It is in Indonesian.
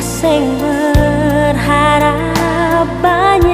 sing berharap banyak